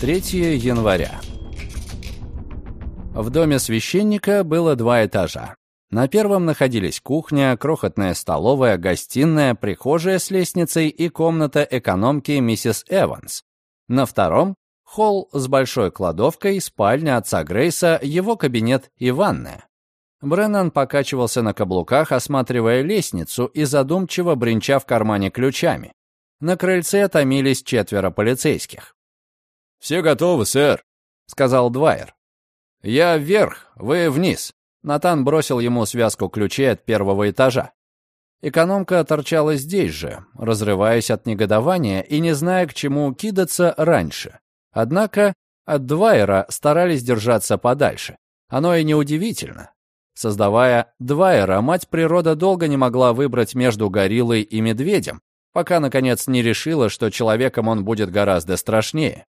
3 января. В доме священника было два этажа. На первом находились кухня, крохотная столовая, гостиная, прихожая с лестницей и комната экономки миссис Эванс. На втором — холл с большой кладовкой, спальня отца Грейса, его кабинет и ванная. Бреннан покачивался на каблуках, осматривая лестницу и задумчиво бренча в кармане ключами. На крыльце томились четверо полицейских. «Все готовы, сэр», — сказал Двайер. «Я вверх, вы вниз». Натан бросил ему связку ключей от первого этажа. Экономка торчала здесь же, разрываясь от негодования и не зная, к чему кидаться раньше. Однако от Двайера старались держаться подальше. Оно и неудивительно. Создавая Двайера, мать природа долго не могла выбрать между гориллой и медведем, пока, наконец, не решила, что человеком он будет гораздо страшнее.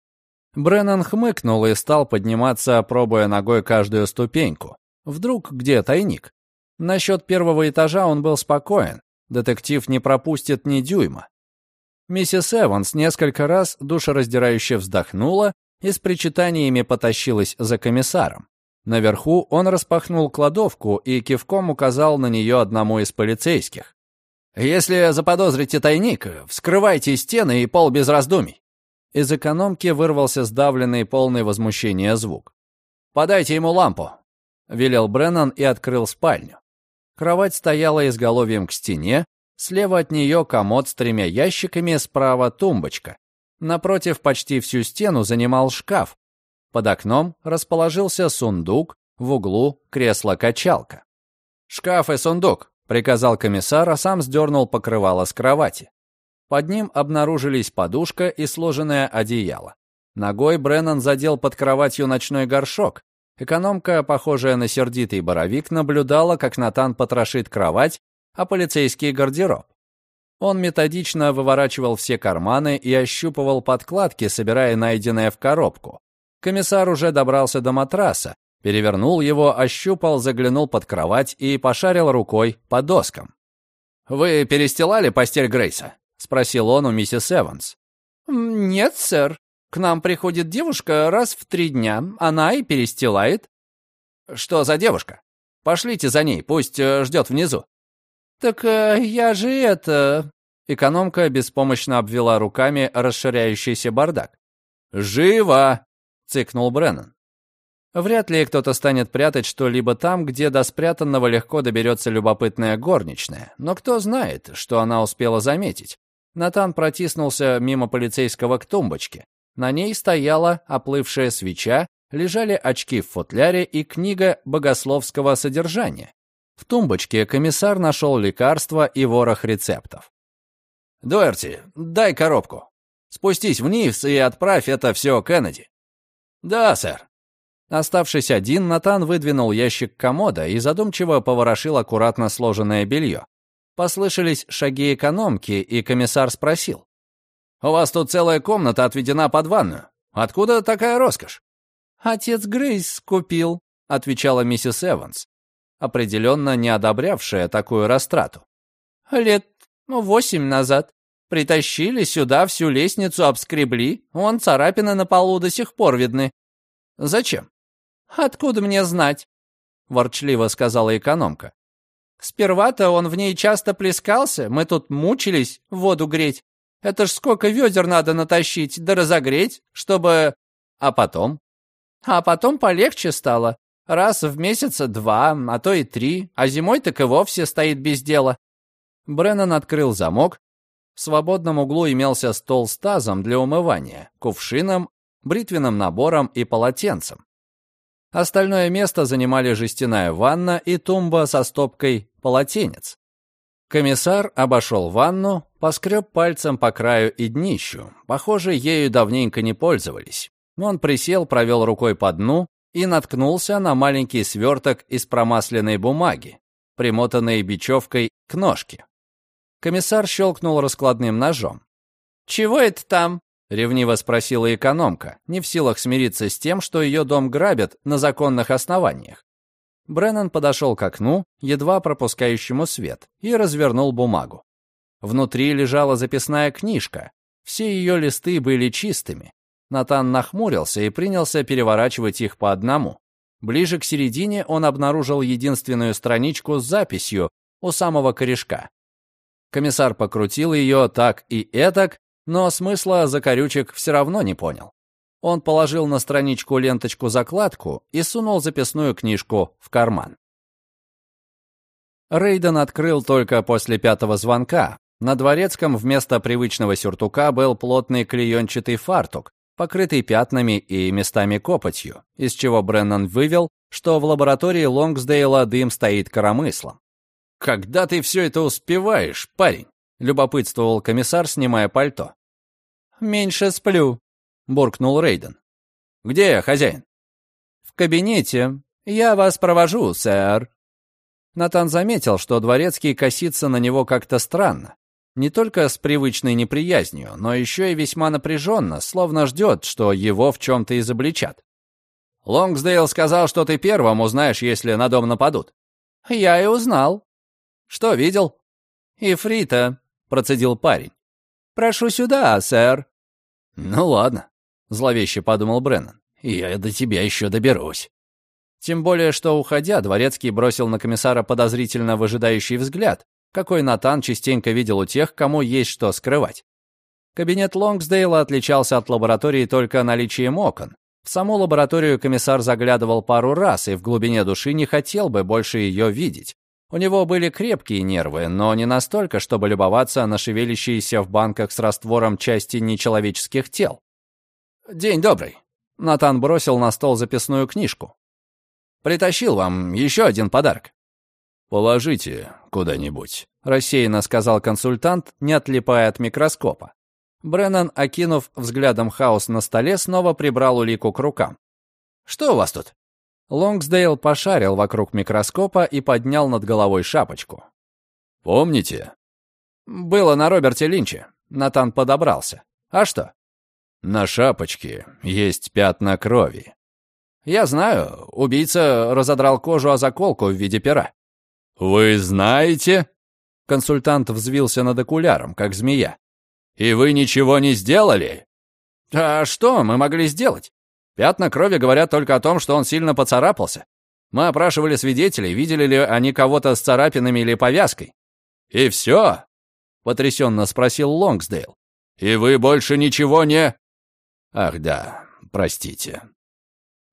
Бреннан хмыкнул и стал подниматься, пробуя ногой каждую ступеньку. Вдруг где тайник? Насчет первого этажа он был спокоен. Детектив не пропустит ни дюйма. Миссис Эванс несколько раз душераздирающе вздохнула и с причитаниями потащилась за комиссаром. Наверху он распахнул кладовку и кивком указал на нее одному из полицейских. «Если заподозрите тайник, вскрывайте стены и пол без раздумий». Из экономки вырвался сдавленный, полный возмущения звук. «Подайте ему лампу», — велел Бреннан и открыл спальню. Кровать стояла изголовьем к стене, слева от нее комод с тремя ящиками, справа тумбочка. Напротив почти всю стену занимал шкаф. Под окном расположился сундук, в углу кресло-качалка. «Шкаф и сундук», — приказал комиссар, а сам сдернул покрывало с кровати. Под ним обнаружились подушка и сложенное одеяло. Ногой Бреннан задел под кроватью ночной горшок. Экономка, похожая на сердитый боровик, наблюдала, как Натан потрошит кровать, а полицейский гардероб. Он методично выворачивал все карманы и ощупывал подкладки, собирая найденное в коробку. Комиссар уже добрался до матраса, перевернул его, ощупал, заглянул под кровать и пошарил рукой по доскам. «Вы перестилали постель Грейса?» — спросил он у миссис Эванс. «Нет, сэр. К нам приходит девушка раз в три дня. Она и перестилает». «Что за девушка? Пошлите за ней, пусть э, ждет внизу». «Так э, я же это...» Экономка беспомощно обвела руками расширяющийся бардак. «Живо!» — цыкнул Бреннан. Вряд ли кто-то станет прятать что-либо там, где до спрятанного легко доберется любопытная горничная. Но кто знает, что она успела заметить. Натан протиснулся мимо полицейского к тумбочке. На ней стояла оплывшая свеча, лежали очки в футляре и книга богословского содержания. В тумбочке комиссар нашел лекарства и ворох рецептов. «Дуэрти, дай коробку. Спустись вниз и отправь это все Кеннеди». «Да, сэр». Оставшись один, Натан выдвинул ящик комода и задумчиво поворошил аккуратно сложенное белье. Послышались шаги экономки, и комиссар спросил. «У вас тут целая комната отведена под ванную. Откуда такая роскошь?» «Отец Грейс купил», — отвечала миссис Эванс, определенно не одобрявшая такую растрату. «Лет восемь назад. Притащили сюда всю лестницу, обскребли. Вон царапины на полу до сих пор видны». «Зачем?» «Откуда мне знать?» — ворчливо сказала экономка. Сперва-то он в ней часто плескался, мы тут мучились воду греть. Это ж сколько ведер надо натащить, да разогреть, чтобы... А потом? А потом полегче стало. Раз в месяца два, а то и три, а зимой так и вовсе стоит без дела. Бреннан открыл замок. В свободном углу имелся стол с тазом для умывания, кувшином, бритвенным набором и полотенцем. Остальное место занимали жестяная ванна и тумба со стопкой полотенец. Комиссар обошел ванну, поскреб пальцем по краю и днищу. Похоже, ею давненько не пользовались. Он присел, провел рукой по дну и наткнулся на маленький сверток из промасленной бумаги, примотанной бечевкой к ножке. Комиссар щелкнул раскладным ножом. «Чего это там?» — ревниво спросила экономка, не в силах смириться с тем, что ее дом грабят на законных основаниях. Бреннан подошел к окну, едва пропускающему свет, и развернул бумагу. Внутри лежала записная книжка. Все ее листы были чистыми. Натан нахмурился и принялся переворачивать их по одному. Ближе к середине он обнаружил единственную страничку с записью у самого корешка. Комиссар покрутил ее так и этак, но смысла закорючек все равно не понял. Он положил на страничку ленточку-закладку и сунул записную книжку в карман. Рейден открыл только после пятого звонка. На дворецком вместо привычного сюртука был плотный клеенчатый фартук, покрытый пятнами и местами копотью, из чего Бреннан вывел, что в лаборатории Лонгсдейла дым стоит коромыслом. «Когда ты все это успеваешь, парень?» — любопытствовал комиссар, снимая пальто. «Меньше сплю», — буркнул Рейден. «Где хозяин?» «В кабинете. Я вас провожу, сэр». Натан заметил, что дворецкий косится на него как-то странно. Не только с привычной неприязнью, но еще и весьма напряженно, словно ждет, что его в чем-то изобличат. «Лонгсдейл сказал, что ты первым узнаешь, если на дом нападут». «Я и узнал». «Что видел?» «Ифрита», — процедил парень. «Прошу сюда, сэр». «Ну ладно», — зловеще подумал Бреннан. «Я до тебя еще доберусь». Тем более, что, уходя, Дворецкий бросил на комиссара подозрительно выжидающий взгляд, какой Натан частенько видел у тех, кому есть что скрывать. Кабинет Лонгсдейла отличался от лаборатории только наличием окон. В саму лабораторию комиссар заглядывал пару раз и в глубине души не хотел бы больше ее видеть. У него были крепкие нервы, но не настолько, чтобы любоваться на шевелящиеся в банках с раствором части нечеловеческих тел. «День добрый!» Натан бросил на стол записную книжку. Притащил вам еще один подарок». «Положите куда-нибудь», — рассеянно сказал консультант, не отлипая от микроскопа. Бреннан, окинув взглядом хаос на столе, снова прибрал улику к рукам. «Что у вас тут?» Лонгсдейл пошарил вокруг микроскопа и поднял над головой шапочку. «Помните?» «Было на Роберте Линче». Натан подобрался. «А что?» «На шапочке есть пятна крови. «Я знаю. Убийца разодрал кожу о заколку в виде пера». «Вы знаете?» Консультант взвился над окуляром, как змея. «И вы ничего не сделали?» «А что мы могли сделать? Пятна крови говорят только о том, что он сильно поцарапался. Мы опрашивали свидетелей, видели ли они кого-то с царапинами или повязкой». «И все?» — потрясенно спросил Лонгсдейл. «И вы больше ничего не...» «Ах да, простите.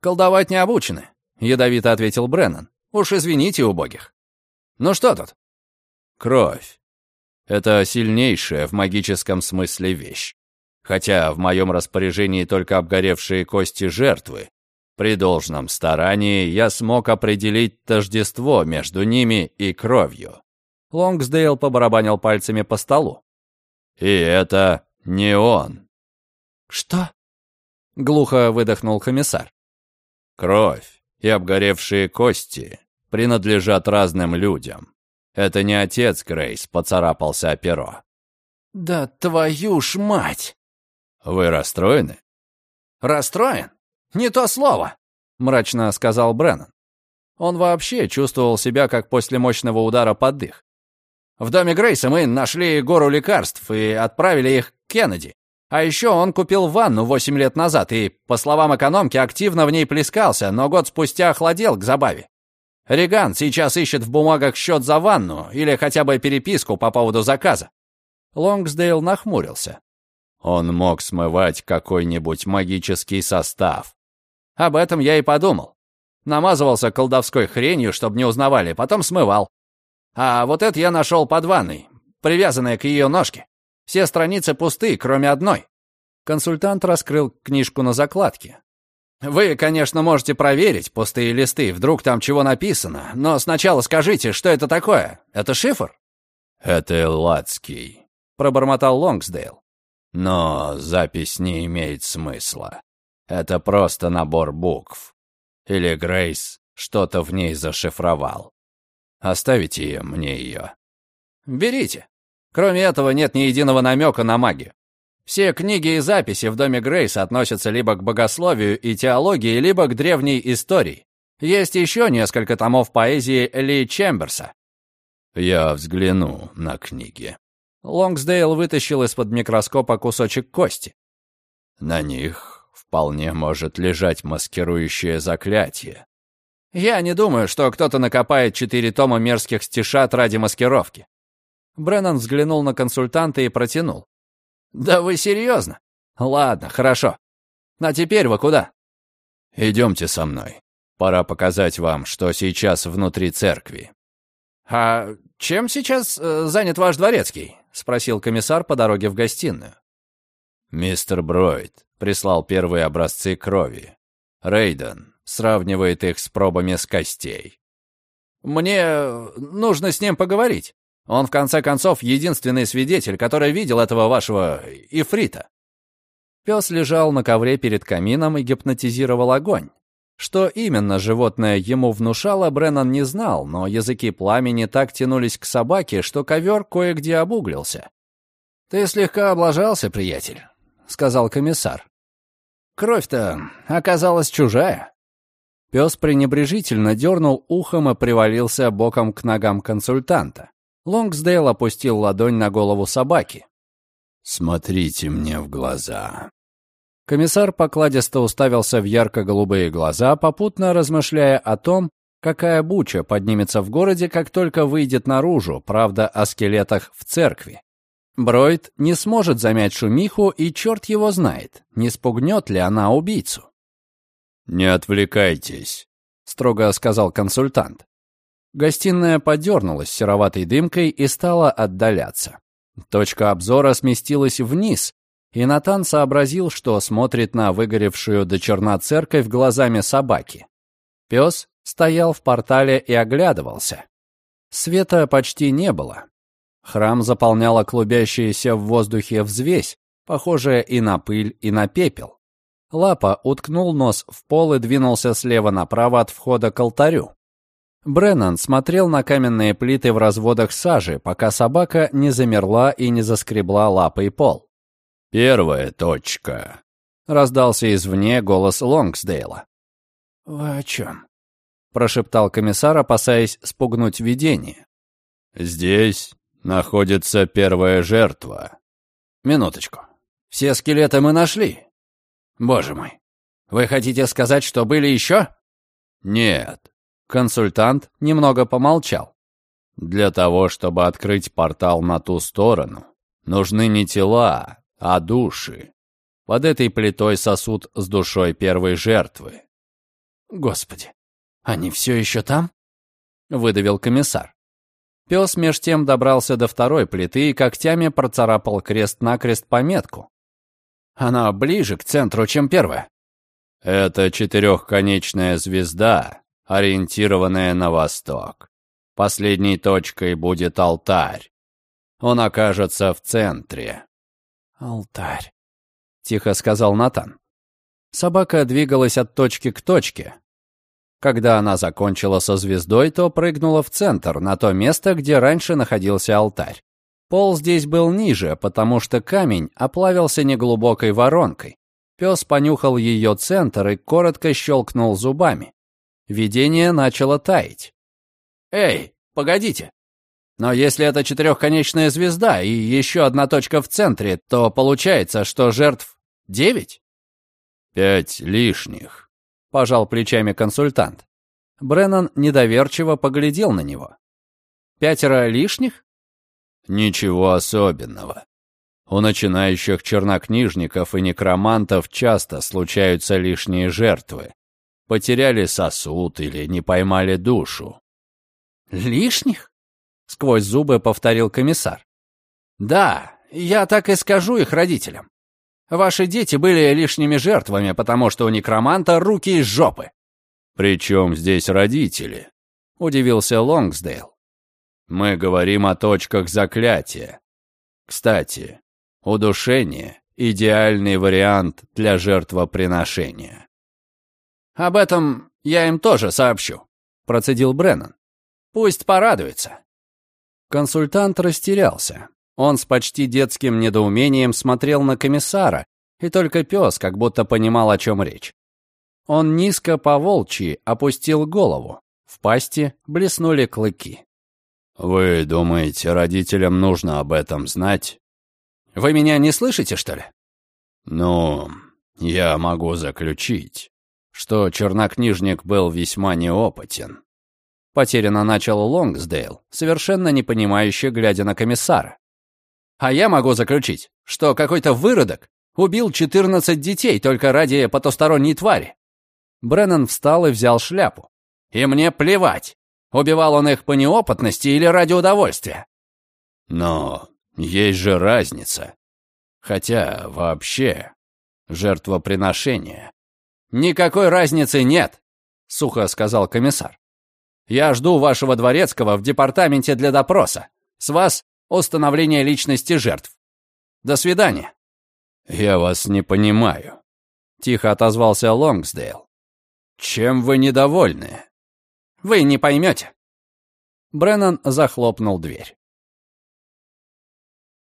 «Колдовать не обучены», — ядовито ответил Бреннан. «Уж извините убогих». «Ну что тут?» «Кровь. Это сильнейшая в магическом смысле вещь. Хотя в моем распоряжении только обгоревшие кости жертвы. При должном старании я смог определить тождество между ними и кровью». Лонгсдейл побарабанил пальцами по столу. «И это не он». «Что?» — глухо выдохнул комиссар. Кровь и обгоревшие кости принадлежат разным людям. Это не отец Грейс поцарапался о перо. «Да твою ж мать!» «Вы расстроены?» «Расстроен? Не то слово!» — мрачно сказал Бреннан. Он вообще чувствовал себя, как после мощного удара под дых. «В доме Грейса мы нашли гору лекарств и отправили их к Кеннеди. А еще он купил ванну 8 лет назад и, по словам экономки, активно в ней плескался, но год спустя охладел к забаве. Реган сейчас ищет в бумагах счет за ванну или хотя бы переписку по поводу заказа. Лонгсдейл нахмурился. Он мог смывать какой-нибудь магический состав. Об этом я и подумал. Намазывался колдовской хренью, чтобы не узнавали, потом смывал. А вот это я нашел под ванной, привязанное к ее ножке. Все страницы пусты, кроме одной». Консультант раскрыл книжку на закладке. «Вы, конечно, можете проверить пустые листы, вдруг там чего написано, но сначала скажите, что это такое? Это шифр?» «Это Элладский», — пробормотал Лонгсдейл. «Но запись не имеет смысла. Это просто набор букв. Или Грейс что-то в ней зашифровал. Оставите мне ее». «Берите», Кроме этого, нет ни единого намека на магию. Все книги и записи в доме Грейса относятся либо к богословию и теологии, либо к древней истории. Есть еще несколько томов поэзии Ли Чемберса. Я взгляну на книги. Лонгсдейл вытащил из-под микроскопа кусочек кости. На них вполне может лежать маскирующее заклятие. Я не думаю, что кто-то накопает четыре тома мерзких стишат ради маскировки. Бреннан взглянул на консультанта и протянул. «Да вы серьезно? Ладно, хорошо. А теперь вы куда?» «Идемте со мной. Пора показать вам, что сейчас внутри церкви». «А чем сейчас э, занят ваш дворецкий?» — спросил комиссар по дороге в гостиную. «Мистер Бройд прислал первые образцы крови. Рейден сравнивает их с пробами с костей». «Мне нужно с ним поговорить. Он, в конце концов, единственный свидетель, который видел этого вашего ифрита». Пес лежал на ковре перед камином и гипнотизировал огонь. Что именно животное ему внушало, Бреннан не знал, но языки пламени так тянулись к собаке, что ковер кое-где обуглился. «Ты слегка облажался, приятель», — сказал комиссар. «Кровь-то оказалась чужая». Пес пренебрежительно дернул ухом и привалился боком к ногам консультанта. Лонгсдейл опустил ладонь на голову собаки. «Смотрите мне в глаза», Комиссар покладисто уставился в ярко-голубые глаза, попутно размышляя о том, какая буча поднимется в городе, как только выйдет наружу, правда, о скелетах в церкви. Бройд не сможет замять шумиху, и черт его знает, не спугнет ли она убийцу. «Не отвлекайтесь», — строго сказал консультант. Гостиная подернулась сероватой дымкой и стала отдаляться. Точка обзора сместилась вниз, и Натан сообразил, что смотрит на выгоревшую до черна церковь глазами собаки. Пес стоял в портале и оглядывался. Света почти не было. Храм заполняла клубящаяся в воздухе взвесь, похожая и на пыль, и на пепел. Лапа уткнул нос в пол и двинулся слева направо от входа к алтарю. Бреннан смотрел на каменные плиты в разводах сажи, пока собака не замерла и не заскребла лапой пол. «Первая точка», — раздался извне голос Лонгсдейла. «Вы о чем?» — прошептал комиссар, опасаясь спугнуть видение. «Здесь находится первая жертва». «Минуточку. Все скелеты мы нашли. Боже мой. Вы хотите сказать, что были еще?» «Нет». Консультант немного помолчал. «Для того, чтобы открыть портал на ту сторону, нужны не тела, а души. Под этой плитой сосуд с душой первой жертвы. «Господи, они все еще там?» — выдавил комиссар. Пес меж тем добрался до второй плиты и когтями процарапал крест-накрест пометку. «Она ближе к центру, чем первая». «Это четырехконечная звезда, ориентированная на восток. Последней точкой будет алтарь. Он окажется в центре. «Алтарь», — тихо сказал Натан. Собака двигалась от точки к точке. Когда она закончила со звездой, то прыгнула в центр, на то место, где раньше находился алтарь. Пол здесь был ниже, потому что камень оплавился неглубокой воронкой. Пес понюхал ее центр и коротко щелкнул зубами. Видение начало таять. «Эй, погодите!» Но если это четырехконечная звезда и еще одна точка в центре, то получается, что жертв девять? Пять лишних, пожал плечами консультант. Бреннан недоверчиво поглядел на него. Пятеро лишних? Ничего особенного. У начинающих чернокнижников и некромантов часто случаются лишние жертвы. Потеряли сосуд или не поймали душу. Лишних? — сквозь зубы повторил комиссар. «Да, я так и скажу их родителям. Ваши дети были лишними жертвами, потому что у некроманта руки из жопы». «При чем здесь родители?» — удивился Лонгсдейл. «Мы говорим о точках заклятия. Кстати, удушение — идеальный вариант для жертвоприношения». «Об этом я им тоже сообщу», — процедил Бреннан. «Пусть порадуются. Консультант растерялся. Он с почти детским недоумением смотрел на комиссара, и только пес как будто понимал, о чем речь. Он низко по волчьи опустил голову. В пасти блеснули клыки. «Вы думаете, родителям нужно об этом знать?» «Вы меня не слышите, что ли?» «Ну, Я могу заключить, что чернокнижник был весьма неопытен. Потерянно начал Лонгсдейл, совершенно не понимающе глядя на комиссара. А я могу заключить, что какой-то выродок убил 14 детей только ради потусторонней твари. Бреннан встал и взял шляпу. И мне плевать, убивал он их по неопытности или ради удовольствия. Но есть же разница. Хотя, вообще, жертвоприношение. «Никакой разницы нет», — сухо сказал комиссар. «Я жду вашего дворецкого в департаменте для допроса. С вас установление личности жертв. До свидания». «Я вас не понимаю», — тихо отозвался Лонгсдейл. «Чем вы недовольны?» «Вы не поймете». Бреннан захлопнул дверь.